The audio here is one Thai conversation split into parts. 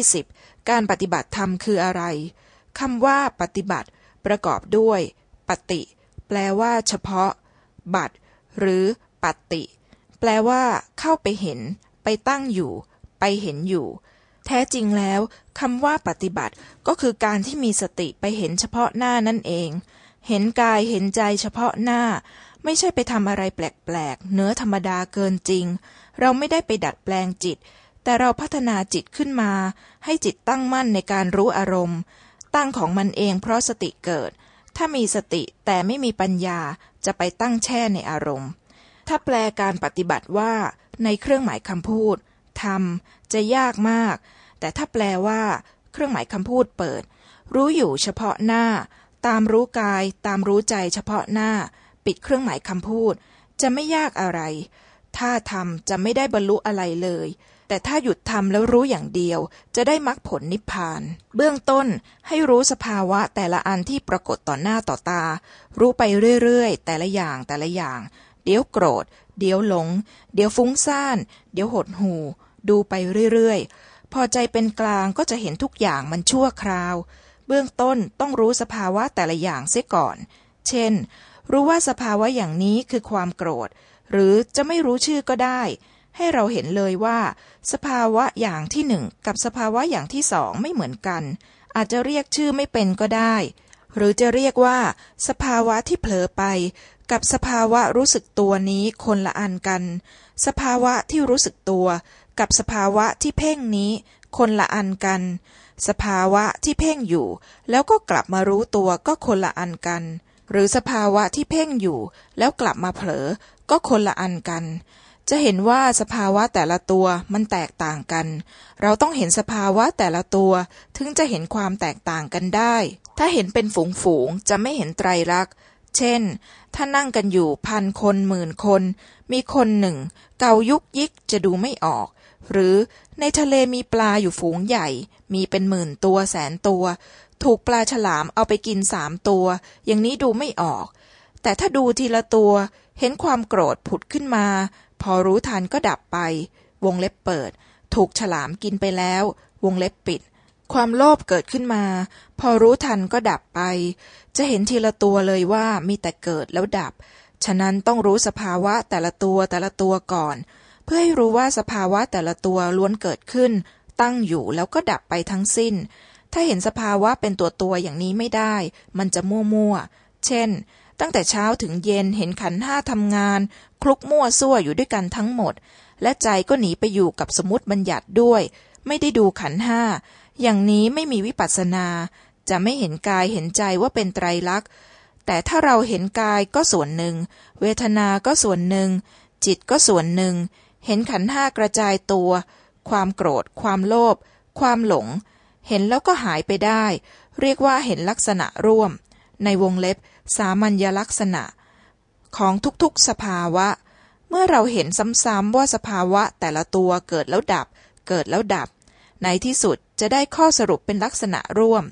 20. การปฏิบัติธรรมคืออะไรคำว่าปฏิบัติ ประกอบด้วย ปฏิ แปลว่าเฉพาะ บัตหรือปฏิ แปลว่า เข้าไปเห็น ไปตั้งอยู่ ไปเห็นอยู่ แท้จริงแล้วคำว่าปฏิบัติก็คือการที่มีสติไปเห็นเฉพาะหน้านั่นเอง เห็นกายเห็นใจเฉพาะหน้า ไม่ใช่ไปทำอะไรแปลกๆเนื้อธรรมดาเกินจริง เราไม่ได้ไปดัดแปลงจิต แต่เราพัฒนาจิตขึ้นมา ให้จิตตั้งมั่นในการรู้อารมณ์ ตั้งของมันเองเพราะสติเกิด ถ้ามีสติแต่ไม่มีปัญญาจะไปตั้งแช่ในอารมณ์ ถ้าแปลการปฏิบัติว่า ในเครื่องหมายคำพูดทำจะยากมาก แต่ถ้าแปลว่า เครื่องหมายคำพูดเปิด รู้อยู่เฉพาะหน้า ตามรู้กาย ตามรู้ใจเฉพาะหน้า ปิดเครื่องหมายคำพูด จะไม่ยากอะไร ถ้าทำจะไม่ได้บรรลุอะไรเลย แต่ถ้าหยุดทำแล้วรู้อย่างเดียว จะได้มรรคผลนิพพาน เบื้องต้นให้รู้สภาวะแต่ละอันที่ปรากฏต่อหน้าต่อตา รู้ไปเรื่อยๆ แต่ละอย่างแต่ละอย่าง เดี๋ยวโกรธ เดี๋ยวหลง เดี๋ยวฟุ้งซ่าน เดี๋ยวหดหูดูไปเรื่อยๆ พอใจเป็นกลางก็จะเห็นทุกอย่างมันชั่วคราว เบื้องต้นต้องรู้สภาวะแต่ละอย่างเสียก่อน เช่น รู้ว่าสภาวะอย่างนี้คือความโกรธ หรือจะไม่รู้ชื่อก็ได้ ให้เราเห็นเลยว่า สภาวะอย่างที่หนึ่งกับสภาวะอย่างที่สองไม่เหมือนกัน อาจจะเรียกชื่อไม่เป็นก็ได้ หรือจะเรียกว่า สภาวะที่เผลอไป กับสภาวะรู้สึกตัวนี้คนละอันกัน สภาวะที่รู้สึกตัว กับสภาวะที่เพ่งนี้ คนละอันกัน สภาวะที่เพ่งอยู่ แล้วก็กลับมารู้ตัวก็คนละอันกันหรือสภาวะที่เพ่งอยู่ แล้วกลับมาเผลอ ก็คนละอันกัน จะเห็นว่าสภาวะแต่ละตัวมันแตกต่างกัน เราต้องเห็นสภาวะแต่ละตัวถึงจะเห็นความแตกต่างกันได้ ถ้าเห็นเป็นฝูงฝูงจะไม่เห็นไตรลักษณ์ เช่น ถ้านั่งกันอยู่พันคนหมื่นคน มีคนหนึ่ง เกายุกยิกจะดูไม่ออก หรือในทะเลมีปลาอยู่ฝูงใหญ่ มีเป็นหมื่นตัวแสนตัว ถูกปลาฉลามเอาไปกินสามตัว อย่างนี้ดูไม่ออก แต่ถ้าดูทีละตัว เห็นความโกรธผุดขึ้นมา พอรู้ทันก็ดับไป วงเล็บเปิด ถูกฉลามกินไปแล้ว วงเล็บปิด ความโลภเกิดขึ้นมา พอรู้ทันก็ดับไป จะเห็นทีละตัวเลยว่ามีแต่เกิดแล้วดับ ฉะนั้นต้องรู้สภาวะแต่ละตัวแต่ละตัวก่อน เพื่อให้รู้ว่าสภาวะแต่ละตัวล้วนเกิดขึ้น ตั้งอยู่แล้วก็ดับไปทั้งสิ้น ถ้าเห็นสภาวะเป็นตัวตัวอย่างนี้ไม่ได้ มันจะมั่วมัวเช่น ตั้งแต่เช้าถึงเย็นเห็นขันห้าทำงาน คลุกมั่วซั่วอยู่ด้วยกันทั้งหมด และใจก็หนีไปอยู่กับสมมติบัญญัติด้วย ไม่ได้ดูขันห้า อย่างนี้ไม่มีวิปัสสนา จะไม่เห็นกายเห็นใจว่าเป็นไตรลักษณ์ แต่ถ้าเราเห็นกายก็ส่วนหนึ่ง เวทนาก็ส่วนหนึ่ง จิตก็ส่วนหนึ่ง เห็นขันห้ากระจายตัว ความโกรธ ความโลภ ความหลง เห็นแล้วก็หายไปได้ เรียกว่าเห็นลักษณะร่วม ในวงเล็บ สามัญลักษณะ ของทุกๆสภาวะ เมื่อเราเห็นซ้ำๆว่าสภาวะแต่ละตัวเกิดแล้วดับ เกิดแล้วดับ ในที่สุดจะได้ข้อสรุปเป็นลักษณะร่วม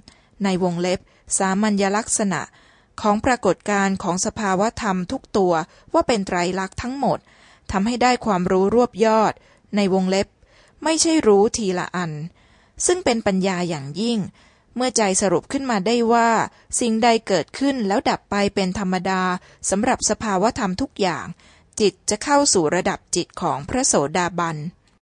ในวงเล็บ สามัญลักษณะ ของปรากฏการณ์ของสภาวะธรรมทุกตัวว่าเป็นไตรลักษณ์ทั้งหมดทำให้ได้ความรู้รวบยอด ในวงเล็บ ไม่ใช่รู้ทีละอัน ซึ่งเป็นปัญญาอย่างยิ่ง เมื่อใจสรุปขึ้นมาได้ว่า สิ่งใดเกิดขึ้นแล้วดับไปเป็นธรรมดาสำหรับสภาวะธรรมทุกอย่าง จิตจะเข้าสู่ระดับจิตของพระโสดาบัน